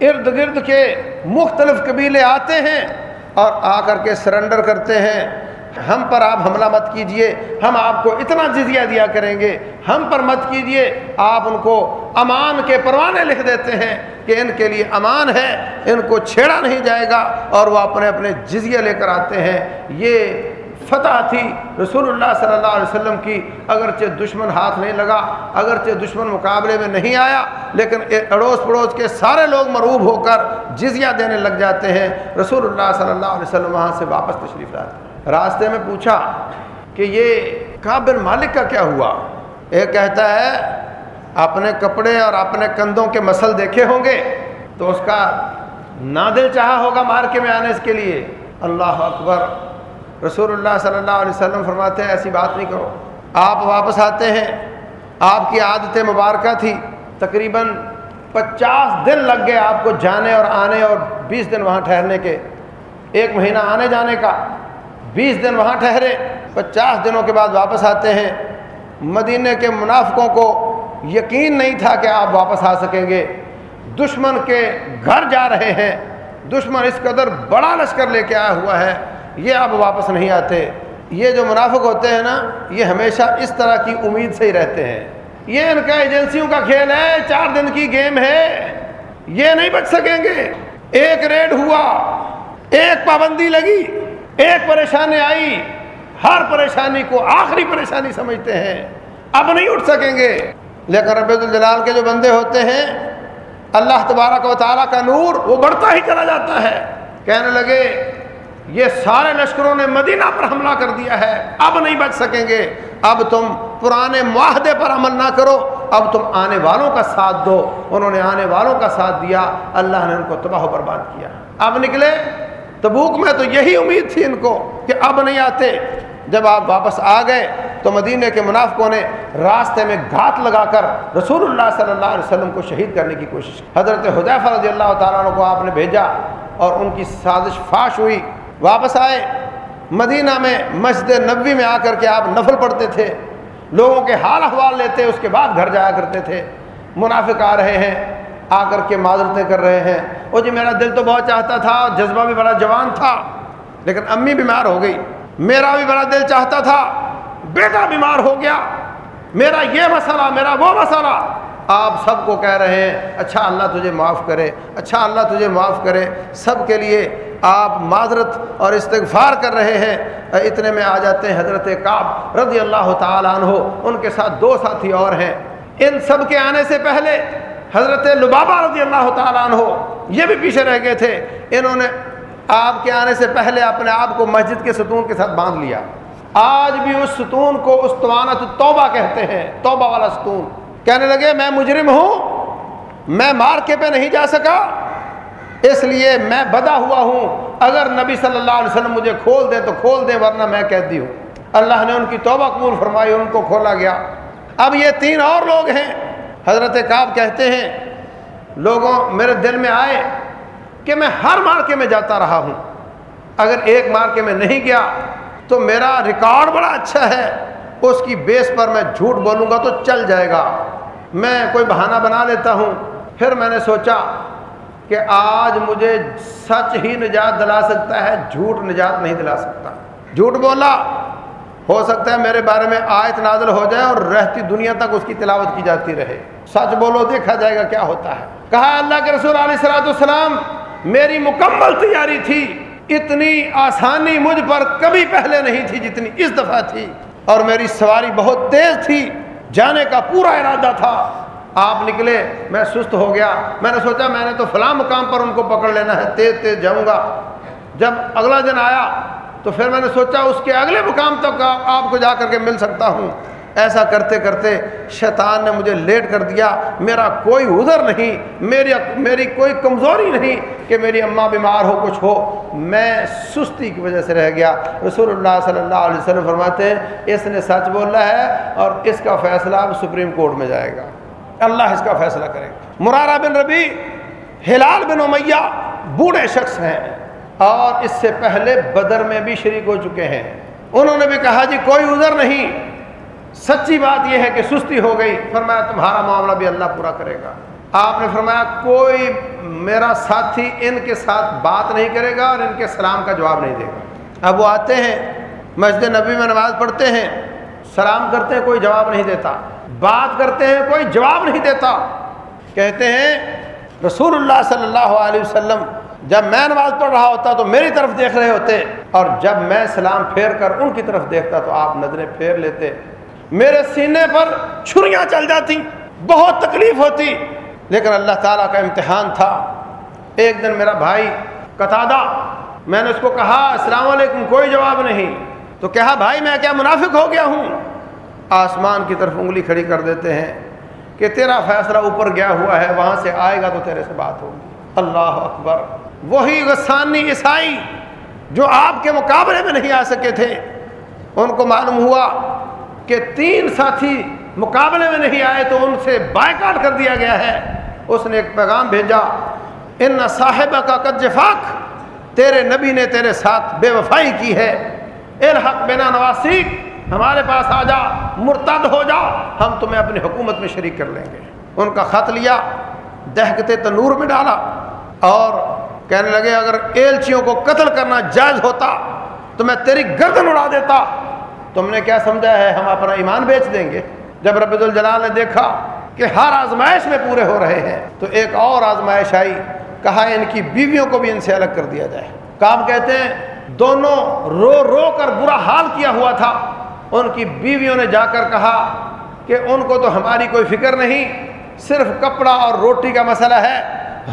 Speaker 1: ارد گرد کے مختلف قبیلے آتے ہیں اور آ کر کے سرنڈر کرتے ہیں۔ ہم پر آپ حملہ مت کیجیے۔ ہم آپ کو اتنا جزیہ دیا کریں گے۔ ہم پر مت کیجیے۔ آپ ان کو امان کے پروانے لکھ دیتے ہیں کہ ان کے لیے امان ہے۔ ان کو چھیڑا نہیں جائے گا اور وہ اپنے اپنے جزیہ لے کر آتے ہیں۔ یہ فتح تھی رسول اللہ صلی اللہ علیہ وسلم کی، اگرچہ دشمن ہاتھ نہیں لگا، اگرچہ دشمن مقابلے میں نہیں آیا، لیکن اڑوس پڑوس کے سارے لوگ مروب ہو کر جزیہ دینے لگ جاتے ہیں۔ رسول اللہ صلی اللہ علیہ وسلم وہاں سے واپس تشریف لاتے راستے میں پوچھا کہ یہ کابر مالک کا کیا ہوا؟ ایک کہتا ہے، اپنے کپڑے اور اپنے کندھوں کے مسل دیکھے ہوں گے، تو اس کا نادل چاہا ہوگا مارکے میں آنے اس کے لیے۔ اللہ اکبر رسول اللہ صلی اللہ علیہ وسلم فرماتے ہیں، ایسی بات نہیں کرو آپ واپس آتے ہیں، آپ کی عادت مبارکہ تھی، تقریباً پچاس دن لگ گئے آپ کو جانے اور آنے اور بیس دن وہاں ٹھہرنے کے۔ ایک مہینہ آنے جانے کا، بیس دن وہاں ٹھہرے، پچاس دنوں کے بعد واپس آتے ہیں۔ مدینہ کے منافقوں کو یقین نہیں تھا کہ آپ واپس آ سکیں گے۔ دشمن کے گھر جا رہے ہیں۔ دشمن اس قدر بڑا لشکر لے کے آیا ہوا ہے یہ اب واپس نہیں آتے، یہ جو منافق ہوتے ہیں نا، یہ ہمیشہ اس طرح کی امید سے ہی رہتے ہیں۔ یہ ان کا ایجنسیوں کا کھیل ہے، چار دن کی گیم ہے، یہ نہیں بچ سکیں گے۔ ایک ریڈ ہوا، ایک پابندی لگی، ایک پریشانی آئی۔ ہر پریشانی کو آخری پریشانی سمجھتے ہیں۔ اب نہیں اٹھ سکیں گے۔ لیکن رب الجلال کے جو بندے ہوتے ہیں، اللہ تبارک و تعالیٰ کا نور وہ بڑھتا ہی چلا جاتا ہے۔ کہنے لگے یہ سارے لشکروں نے مدینہ پر حملہ کر دیا ہے۔ اب نہیں بچ سکیں گے۔ اب تم پرانے معاہدے پر عمل نہ کرو۔ اب تم آنے والوں کا ساتھ دو۔ انہوں نے آنے والوں کا ساتھ دیا۔ اللہ نے ان کو تباہ و برباد کیا۔ اب نکلے۔ تبوک میں تو یہی امید تھی ان کو کہ اب نہیں آتے۔ جب آپ واپس آ گئے تو مدینہ کے منافقوں نے راستے میں گھات لگا کر رسول اللہ صلی اللہ علیہ وسلم کو شہید کرنے کی کوشش کی۔ حضرت حضیفہ رضی اللہ تعالیٰ عنہ کو آپ نے بھیجا اور ان کی سازش فاش ہوئی۔ واپس آئے۔ مدینہ میں مسجد نبوی میں آ کر کے آپ نفل پڑھتے تھے۔ لوگوں کے حال احوال لیتے، اس کے بعد گھر جایا کرتے تھے۔ منافق آ رہے ہیں، آ کر کے معذرتیں کر رہے ہیں۔ وہ جی میرا دل تو بہت چاہتا تھا، جذبہ بھی بڑا جوان تھا، لیکن امی بیمار ہو گئی۔ میرا بھی بڑا دل چاہتا تھا، بیٹا بیمار ہو گیا۔ میرا یہ مسئلہ، میرا وہ مسئلہ۔ آپ سب کو کہہ رہے ہیں اچھا اللہ تجھے معاف کرے اچھا اللہ تجھے معاف کرے۔ سب کے لیے آپ معذرت اور استغفار کر رہے ہیں۔ اتنے میں آ جاتے ہیں حضرت کعب رضی اللہ تعالیٰ عنہ، ان کے ساتھ دو ساتھی اور ہیں۔ ان سب کے آنے سے پہلے حضرت لبابہ رضی اللہ تعالیٰ عنہ، یہ بھی پیچھے رہ گئے تھے۔ انہوں نے آپ کے آنے سے پہلے اپنے آپ کو مسجد کے ستون کے ساتھ باندھ لیا۔ آج بھی اس ستون کو اس توانت توبہ کہتے ہیں، توبہ والا ستون۔ کہنے لگے، میں مجرم ہوں، میں مارکے پہ نہیں جا سکا، اس لیے میں بدا ہوا ہوں، اگر نبی صلی اللہ علیہ وسلم مجھے کھول دیں تو کھول دیں ورنہ میں قیدی ہوں. اللہ نے ان کی توبہ قبول فرمائی ان کو کھولا گیا۔ اب یہ تین اور لوگ ہیں۔ حضرت کعب کہتے ہیں، لوگوں، میرے دل میں آئے کہ میں ہر مارکے میں جاتا رہا ہوں۔ اگر ایک مارکے میں نہیں گیا تو میرا ریکارڈ بڑا اچھا ہے۔ اس کی بیس پر میں جھوٹ بولوں گا تو چل جائے گا۔ میں کوئی بہانہ بنا لیتا ہوں۔ پھر میں نے سوچا کہ آج مجھے سچ ہی نجات دلا سکتا ہے، جھوٹ نجات نہیں دلا سکتا۔ جھوٹ بولا، ہو سکتا ہے میرے بارے میں آیت نازل ہو جائے اور رہتی دنیا تک اس کی تلاوت کی جاتی رہے۔ سچ بولو، دیکھا جائے گا کیا ہوتا ہے۔ کہا اللہ کے رسول علیہ سلاۃ السلام میری مکمل تیاری تھی۔ اتنی آسانی مجھ پر کبھی پہلے نہیں تھی جتنی اس دفعہ تھی۔ اور میری سواری بہت تیز تھی، جانے کا پورا ارادہ تھا۔ آپ نکلے، میں سست ہو گیا۔ میں نے سوچا، میں نے تو فلاں مقام پر ان کو پکڑ لینا ہے، تیز تیز جاؤں گا۔ جب اگلا دن آیا تو پھر میں نے سوچا، اس کے اگلے مقام تک آپ کو جا کر کے مل سکتا ہوں۔ ایسا کرتے کرتے شیطان نے مجھے لیٹ کر دیا، میرا کوئی عذر نہیں، میری میری کوئی کمزوری نہیں کہ میری اماں بیمار ہو، کچھ ہو۔ میں سستی کی وجہ سے رہ گیا۔ رسول اللہ صلی اللہ علیہ وسلم فرماتے ہیں، اس نے سچ بولا ہے اور اس کا فیصلہ اب سپریم کورٹ میں جائے گا۔ اللہ اس کا فیصلہ کرے گا۔ مرارہ بن ربی، ہلال بن امیہ بوڑھے شخص ہیں اور اس سے پہلے بدر میں بھی شریک ہو چکے ہیں۔ انہوں نے بھی کہا جی کوئی عذر نہیں۔ سچی بات یہ ہے کہ سستی ہو گئی، فرمایا تمہارا معاملہ بھی اللہ پورا کرے گا۔ آپ نے فرمایا کوئی میرا ساتھی ان کے ساتھ بات نہیں کرے گا اور ان کے سلام کا جواب نہیں دے گا۔ اب وہ آتے ہیں، مسجد نبی میں نماز پڑھتے ہیں، سلام کرتے ہیں، کوئی جواب نہیں دیتا۔ بات کرتے ہیں، کوئی جواب نہیں دیتا۔ کہتے ہیں، رسول اللہ صلی اللہ علیہ وسلم، جب میں نماز پڑھ رہا ہوتا تو میری طرف دیکھ رہے ہوتے، اور جب میں سلام پھیر کر ان کی طرف دیکھتا تو آپ نظریں پھیر لیتے۔ میرے سینے پر چھریاں چل جاتی، بہت تکلیف ہوتی۔ لیکن اللہ تعالیٰ کا امتحان تھا۔ ایک دن میرا بھائی قطادہ، میں نے اس کو کہا، السلام علیکم، کوئی جواب نہیں۔ تو کہا، بھائی، میں کیا منافق ہو گیا ہوں؟ آسمان کی طرف انگلی کھڑی کر دیتے ہیں کہ تیرا فیصلہ اوپر گیا ہوا ہے، وہاں سے آئے گا تو تیرے سے بات ہوگی۔ اللہ اکبر۔ وہی غسانی عیسائی جو آپ کے مقابلے میں نہیں آ سکے تھے۔ ان کو معلوم ہوا کہ تین ساتھی مقابلے میں نہیں آئے تو ان سے بائیکاٹ کر دیا گیا ہے۔ اس نے ایک پیغام بھیجا، ان صاحب کا کجفاق تیرے نبی نے تیرے ساتھ بے وفائی کی ہے۔ الحق بنا نواسیک، ہمارے پاس آ جا، مرتد ہو جا، ہم تمہیں اپنی حکومت میں شریک کر لیں گے ان کا خط لیا، دہکتے تنور میں ڈالا اور کہنے لگے، اگر ایلچیوں کو قتل کرنا جائز ہوتا تو میں تیری گردن اڑا دیتا۔ تم نے کیا سمجھا ہے ہم اپنا ایمان بیچ دیں گے؟ جب رب الجلال نے دیکھا کہ ہر آزمائش میں پورے ہو رہے ہیں، تو ایک اور آزمائش آئی، کہا ان کی بیویوں کو بھی ان سے الگ کر دیا جائے۔ کام کہتے ہیں، دونوں رو رو کر برا حال کیا ہوا تھا۔ ان کی بیویوں نے جا کر کہا کہ ان کو تو ہماری کوئی فکر نہیں، صرف کپڑا اور روٹی کا مسئلہ ہے۔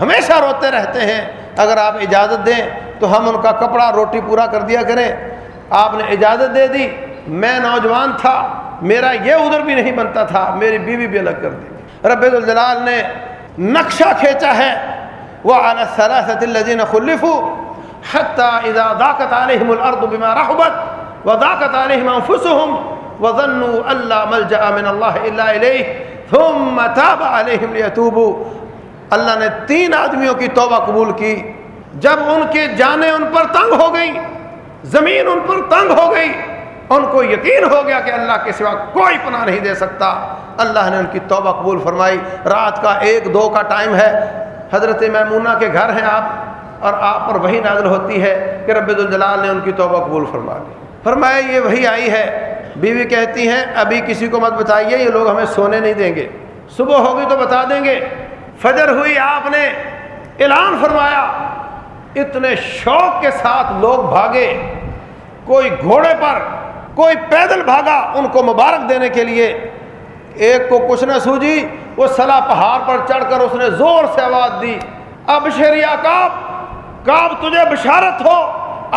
Speaker 1: ہمیشہ روتے رہتے ہیں۔ اگر آپ اجازت دیں تو ہم ان کا کپڑا روٹی پورا کر دیا کریں۔ آپ نے اجازت دے دی میں نوجوان تھا، میرا یہ ادھر بھی نہیں بنتا تھا، میری بیوی بھی الگ کر دی۔ رب الجلال نے نقشہ کھینچا ہے۔ وہ اعلیٰ سلاست الزین خلف حتیٰ اذا ضاقت علیہم الارض بما رحبت وضاقت علیہم انفسهم وظنوا اللہ ملجأ من اللہ الا الیہ ثم تاب علیہم لیتوبوا اللہ نے تین آدمیوں کی توبہ قبول کی۔ جب ان کے جانے ان پر تنگ ہو گئی زمین ان پر تنگ ہو گئی ان کو یقین ہو گیا کہ اللہ کے سوا کوئی پناہ نہیں دے سکتا۔ اللہ نے ان کی توبہ قبول فرمائی۔ رات کا ایک دو کا ٹائم ہے۔ حضرت میمونہ کے گھر ہیں آپ اور آپ پر وہی نازل ہوتی ہے کہ رب الجلال نے ان کی توبہ قبول فرما لی فرمایا، یہ وہی آئی ہے۔ بیوی کہتی ہیں، ابھی کسی کو مت بتائیے، یہ لوگ ہمیں سونے نہیں دیں گے۔ صبح ہوگی تو بتا دیں گے۔ فجر ہوئی، آپ نے اعلان فرمایا۔ اتنے شوق کے ساتھ لوگ بھاگے۔ کوئی گھوڑے پر کوئی پیدل بھاگا ان کو مبارک دینے کے لیے، ایک کو کچھ نہ سوجی، وہ سلا پہاڑ پر چڑھ کر اس نے زور سے آواز دی، اب شریعہ کاب کاب تجھے بشارت ہو،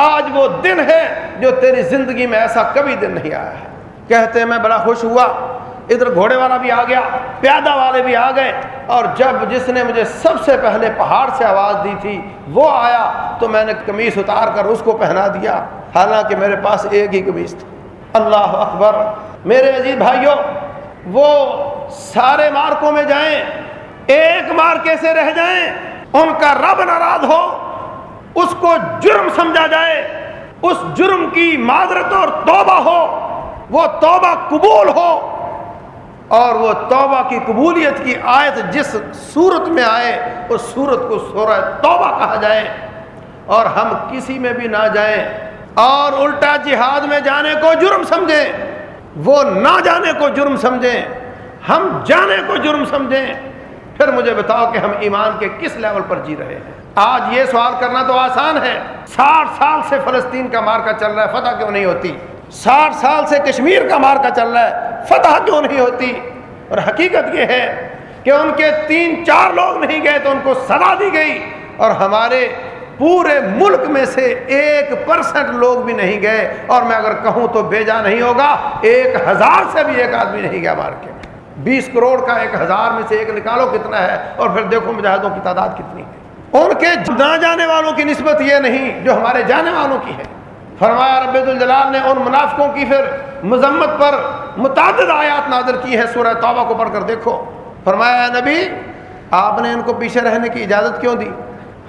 Speaker 1: آج وہ دن ہے جو تیری زندگی میں ایسا کبھی دن نہیں آیا ہے۔ کہتے میں بڑا خوش ہوا، ادھر گھوڑے والا بھی آ گیا، پیادہ والے بھی آ گئے، اور جب جس نے مجھے سب سے پہلے پہاڑ سے آواز دی تھی، وہ آیا تو میں نے قمیص اتار کر اس کو پہنا دیا، حالانکہ میرے پاس ایک ہی قمیص تھا۔ اللہ اکبر۔ میرے عزیز بھائیوں وہ سارے مارکوں میں جائیں، ایک مارکے سے رہ جائیں، ان کا رب ناراض ہو، اس کو جرم سمجھا جائے، اس جرم کی معذرت اور توبہ ہو، وہ توبہ قبول ہو، اور وہ توبہ کی قبولیت کی آیت جس صورت میں آئے، اس صورت کو سورہ توبہ کہا جائے، اور ہم کسی میں بھی نہ جائیں۔ اور الٹا جہاد میں جانے کو جرم سمجھیں، وہ نہ جانے کو جرم سمجھیں، ہم جانے کو جرم سمجھیں۔ پھر مجھے بتاؤ کہ ہم ایمان کے کس لیول پر جی رہے ہیں؟ آج یہ سوال کرنا تو آسان ہے۔ ساٹھ سال سے فلسطین کا مارکا چل رہا ہے، فتح کیوں نہیں ہوتی؟ ساٹھ سال سے کشمیر کا مارکا چل رہا ہے، فتح کیوں نہیں ہوتی؟ اور حقیقت یہ ہے کہ ان کے تین چار لوگ نہیں گئے تو ان کو سزا دی گئی۔ اور ہمارے پورے ملک میں سے ایک پرسنٹ لوگ بھی نہیں گئے اور میں اگر کہوں تو بھیجا نہیں ہوگا، ایک ہزار سے بھی ایک آدمی نہیں گیا مار کے۔ بیس کروڑ کا ایک ہزار میں سے ایک نکالو کتنا ہے اور پھر دیکھو مجاہدوں کی تعداد کتنی ہے۔ ان کے نہ جانے والوں کی نسبت یہ نہیں جو ہمارے جانے والوں کی ہے۔ فرمایا رب الجلال نے ان منافقوں کی پھر مذمت پر متعدد آیات نازل کی ہے سورہ توبہ کو پڑھ کر دیکھو۔ فرمایا نبی، آپ نے ان کو پیچھے رہنے کی اجازت کیوں دی؟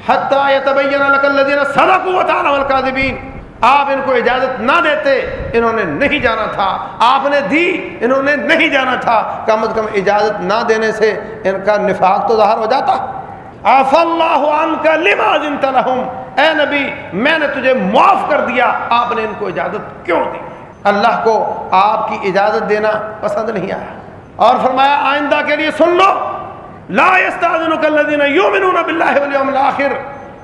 Speaker 1: حتیٰ یتبین لکا الذین صدقوا وتعالوا الکاذبین آپ ان کو اجازت نہ دیتے، انہوں نے نہیں جانا تھا۔ آپ نے دی، انہوں نے نہیں جانا تھا۔ کم از کم اجازت نہ دینے سے ان کا نفاق تو ظاہر ہو جاتا۔ آف اللہ عنک لما ذنت لہم اے نبی، میں نے تجھے معاف کر دیا۔ آپ نے ان کو اجازت کیوں دی؟ اللہ کو آپ کی اجازت دینا پسند نہیں آیا۔ اور فرمایا، آئندہ کے لیے سن لو۔ لا يستاذنك الذين يؤمنون بالله واليوم الاخر،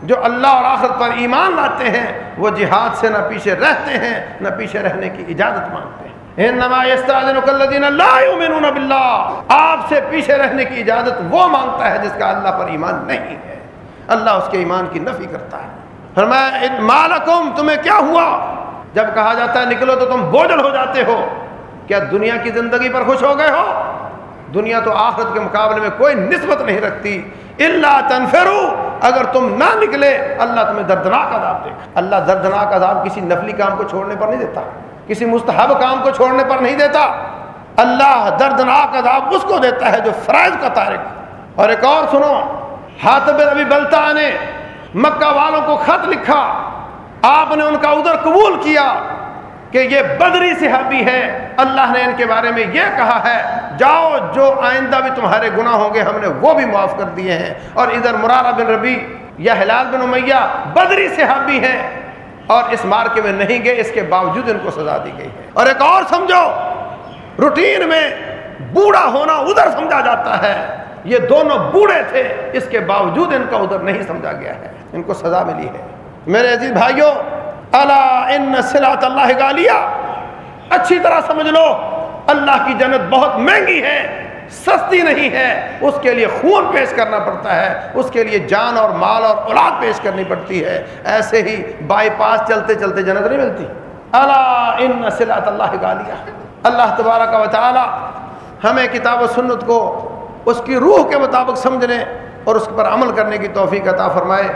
Speaker 1: جو اللہ اور آخرت پر ایمان لاتے ہیں، وہ جہاد سے نہ پیچھے رہتے ہیں، نہ پیچھے رہنے کی اجازت مانگتے ہیں۔ انما يستاذنك لا يؤمنون بالله آپ سے پیچھے رہنے کی اجازت وہ مانگتا ہے جس کا اللہ پر ایمان نہیں ہے۔ اللہ اس کے ایمان کی نفی کرتا ہے۔ فرمایا مالکم، تمہیں کیا ہوا؟ جب کہا جاتا ہے نکلو تو تم بوجھل ہو جاتے ہو۔ کیا دنیا کی زندگی پر خوش ہو گئے ہو؟ دنیا تو آخرت کے مقابلے میں کوئی نسبت نہیں رکھتی۔ اللہ تنفرو اگر تم نہ نکلے، اللہ تمہیں دردناک عذاب دے اللہ دردناک عذاب کسی نفلی کام کو چھوڑنے پر نہیں دیتا، کسی مستحب کام کو چھوڑنے پر نہیں دیتا۔ اللہ دردناک عذاب اس کو دیتا ہے جو فرائض کا تارک اور ایک اور سنو حاتب ربی بلتا نے مکہ والوں کو خط لکھا۔ آپ نے ان کا ادھر قبول کیا۔ کہ یہ بدری صحابی ہے۔ اللہ نے ان کے بارے میں یہ کہا ہے، جاؤ جو آئندہ بھی تمہارے گناہ ہوں گے، ہم نے وہ بھی معاف کر دیے ہیں۔ اور ادھر مرارہ بن ربی یا ہلال بن امیہ بدری صحابی ہیں۔ اور اس مارکے میں نہیں گئے، اس کے باوجود ان کو سزا دی گئی ہے۔ اور ایک اور سمجھو، روٹین میں بوڑھا ہونا ادھر سمجھا جاتا ہے۔ یہ دونوں بوڑھے تھے، اس کے باوجود ان کا ادھر نہیں سمجھا گیا ہے۔ ان کو سزا ملی ہے۔ میرے عزیز بھائیوں اللہ ان اللہ اچھی طرح سمجھ لو، اللہ کی جنت بہت مہنگی ہے، سستی نہیں ہے۔ اس کے لیے خون پیش کرنا پڑتا ہے، اس کے لیے جان اور مال اور اولاد پیش کرنی پڑتی ہے۔ ایسے ہی بائی پاس چلتے چلتے جنت نہیں ملتی۔ اللہ ان صلاۃ اللہ گالیا اللہ تبارہ کا وطالعہ ہمیں کتاب و سنت کو اس کی روح کے مطابق سمجھنے اور اس پر عمل کرنے کی توفیق عطا فرمائے۔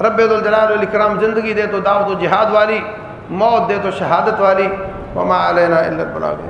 Speaker 1: رب الجلال الکرام زندگی دے تو دعوت و جہاد والی، موت دے تو شہادت والی، وما علینا الا البلاغ